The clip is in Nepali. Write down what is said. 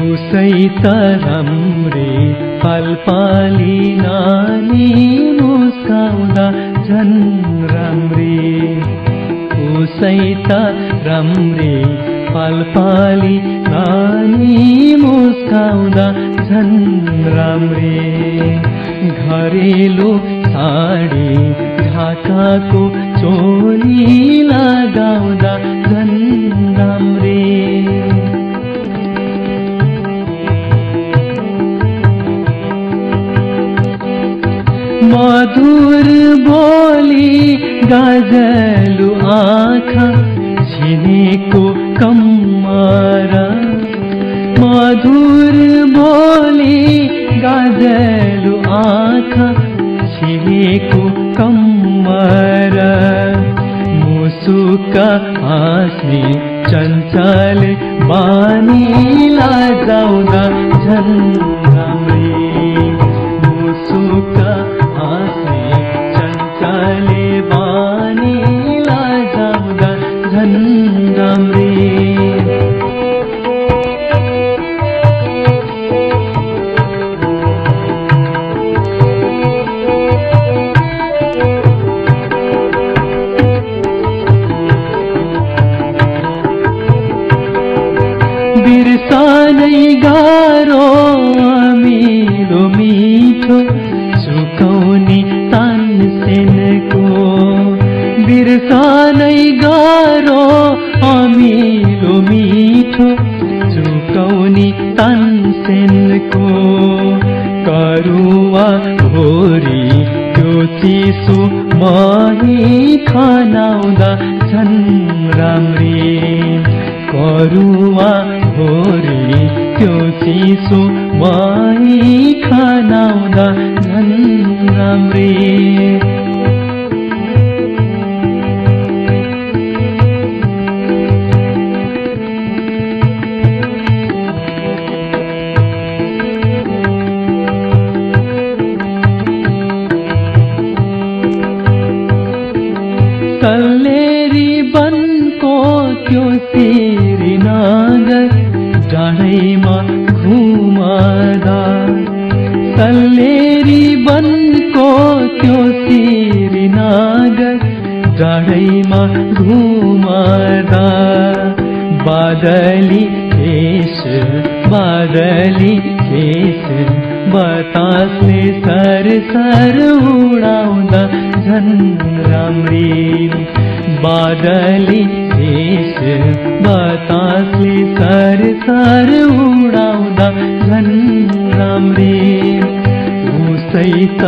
उसै त राम्रे पालपाली नानी मुस्काउँदा झन् राम्री। उसै त राम्रे पालपाली नानी मुस्काउँदा झन् राम्रे। घरेलु साडी ढाकाको चोली लगाउँदा मधुर बोली गजलु आँखा छिनेको कम्मर मधुर बोली गजलु आँखा छिनेको कम्मर मुसुक हाँस्ने चञ्चल बानीला जाउँदा झन् मुसुक विरसा गा मिठो सुकाउने तानसेनको करुवा भोरी त्यो चिसो मही खनाउँदा झन् राम्री। करुवा भोरे त्यो चिसो मही खनाउँदा झन् राम्रे। सल्लेरी बनको त्यो सिरी नागर? डाँडैमा घुमादा। सल्लेरी बनको त्यो सिरी नागर? डाँडैमा घुमादा। बादली केश बतासले सर सर उडाउँदा झन् राम्री। बादली देश बतासले सर सर उडाउँदा झन् राम्री। उसै त